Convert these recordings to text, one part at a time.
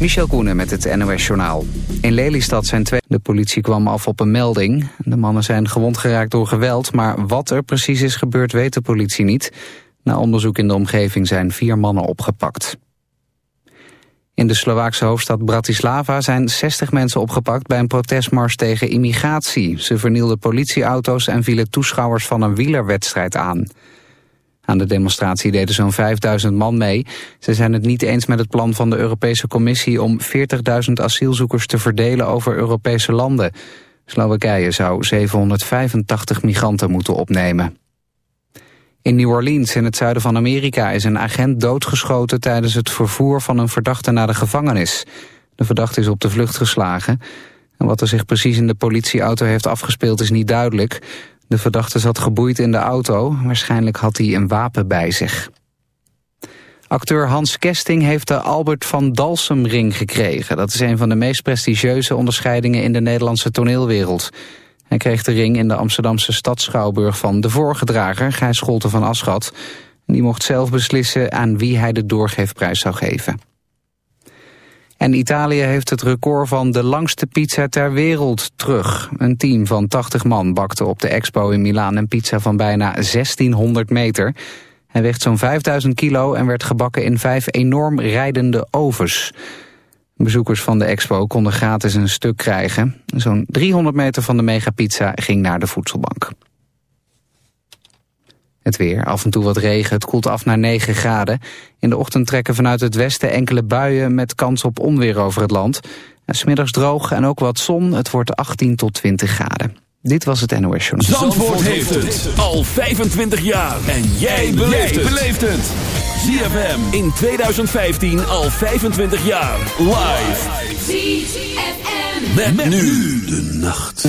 Michel Koenen met het NOS-journaal. In Lelystad zijn twee... De politie kwam af op een melding. De mannen zijn gewond geraakt door geweld... maar wat er precies is gebeurd weet de politie niet. Na onderzoek in de omgeving zijn vier mannen opgepakt. In de Slovaakse hoofdstad Bratislava zijn 60 mensen opgepakt... bij een protestmars tegen immigratie. Ze vernielden politieauto's en vielen toeschouwers van een wielerwedstrijd aan... Aan de demonstratie deden zo'n 5000 man mee. Ze zijn het niet eens met het plan van de Europese Commissie om 40.000 asielzoekers te verdelen over Europese landen. Slowakije zou 785 migranten moeten opnemen. In New Orleans in het zuiden van Amerika is een agent doodgeschoten tijdens het vervoer van een verdachte naar de gevangenis. De verdachte is op de vlucht geslagen. En wat er zich precies in de politieauto heeft afgespeeld is niet duidelijk. De verdachte zat geboeid in de auto. Waarschijnlijk had hij een wapen bij zich. Acteur Hans Kesting heeft de Albert van Dalsem-ring gekregen. Dat is een van de meest prestigieuze onderscheidingen in de Nederlandse toneelwereld. Hij kreeg de ring in de Amsterdamse stadschouwburg van de vorige drager, Gijs Scholte van Aschat. Die mocht zelf beslissen aan wie hij de doorgeefprijs zou geven. En Italië heeft het record van de langste pizza ter wereld terug. Een team van 80 man bakte op de expo in Milaan een pizza van bijna 1600 meter. Hij weegt zo'n 5000 kilo en werd gebakken in vijf enorm rijdende ovens. Bezoekers van de expo konden gratis een stuk krijgen. Zo'n 300 meter van de megapizza ging naar de voedselbank. Het weer, af en toe wat regen, het koelt af naar 9 graden. In de ochtend trekken vanuit het westen enkele buien met kans op onweer over het land. En smiddags droog en ook wat zon, het wordt 18 tot 20 graden. Dit was het NOS Journal. Zandvoort heeft het al 25 jaar. En jij beleeft het. ZFM in 2015 al 25 jaar. Live. ZFM. Met, nu de nacht.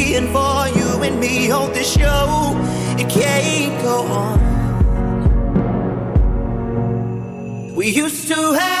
on this show, it can't go on. We used to have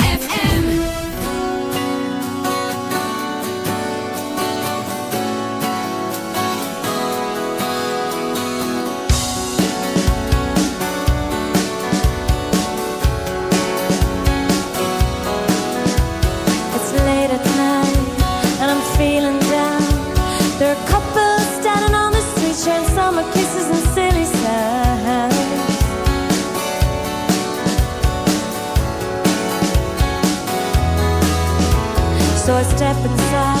So I step inside.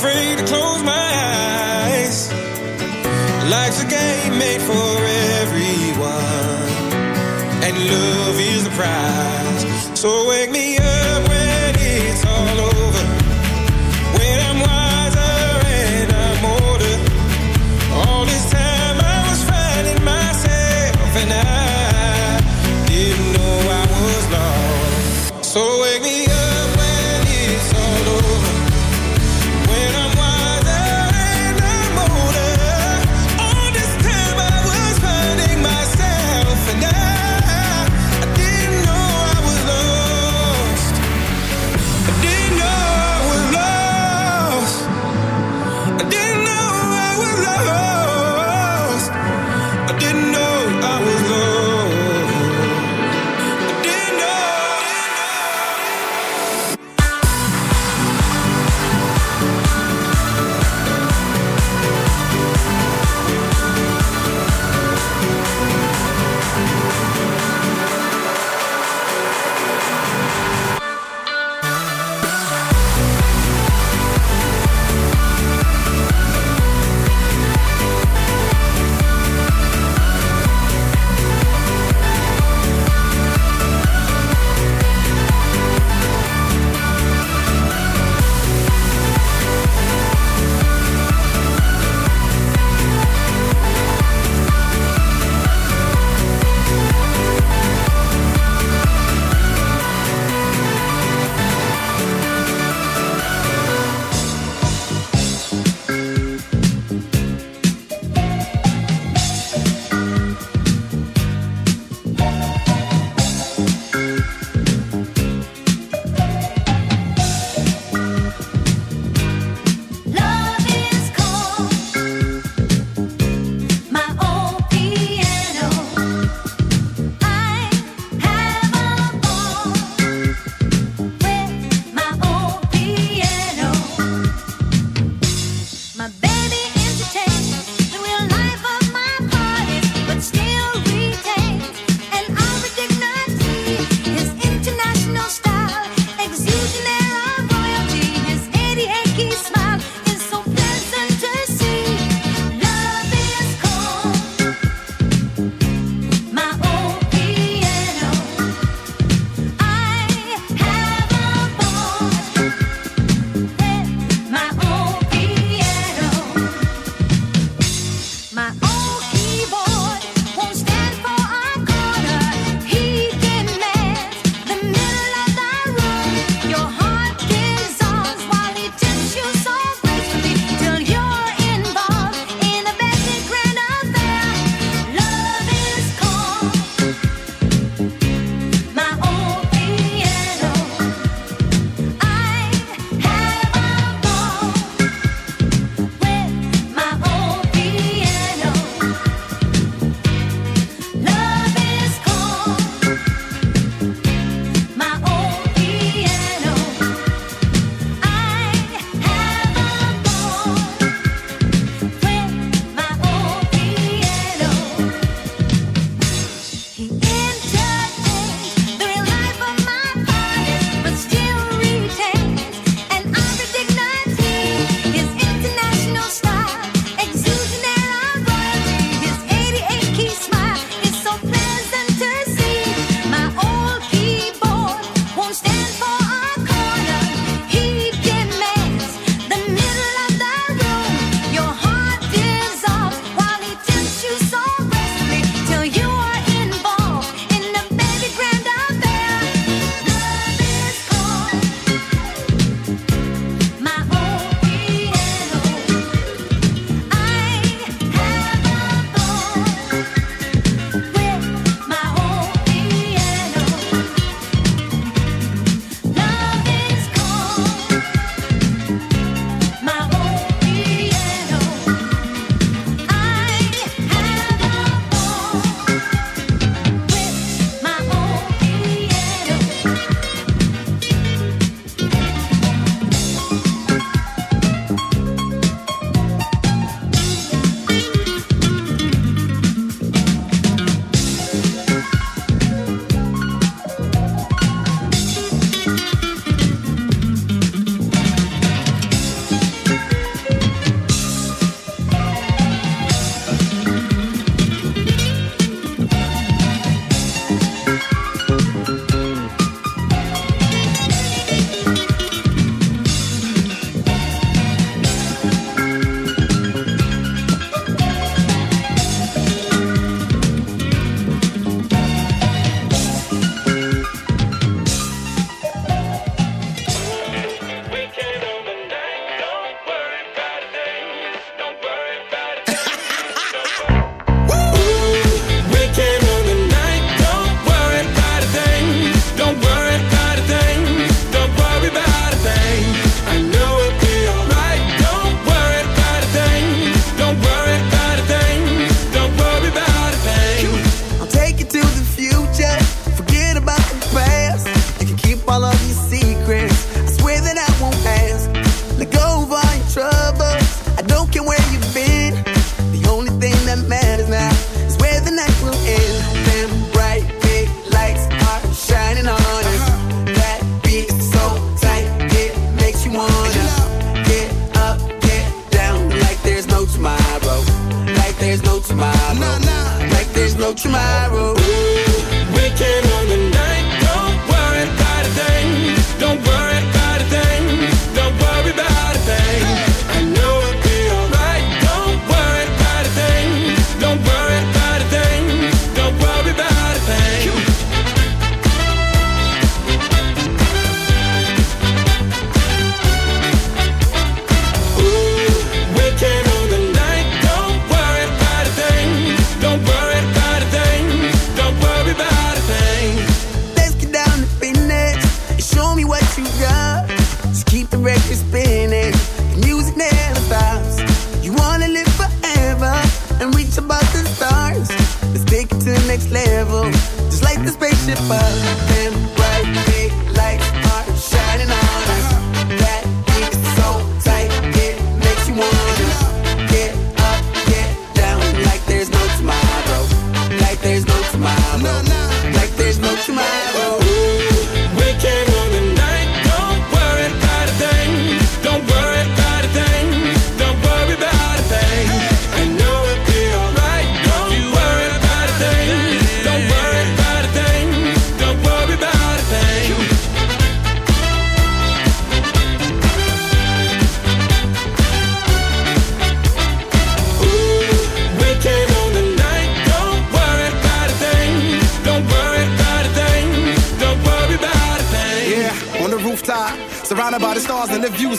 afraid to close my eyes. Life's a game made for everyone, and love is the prize.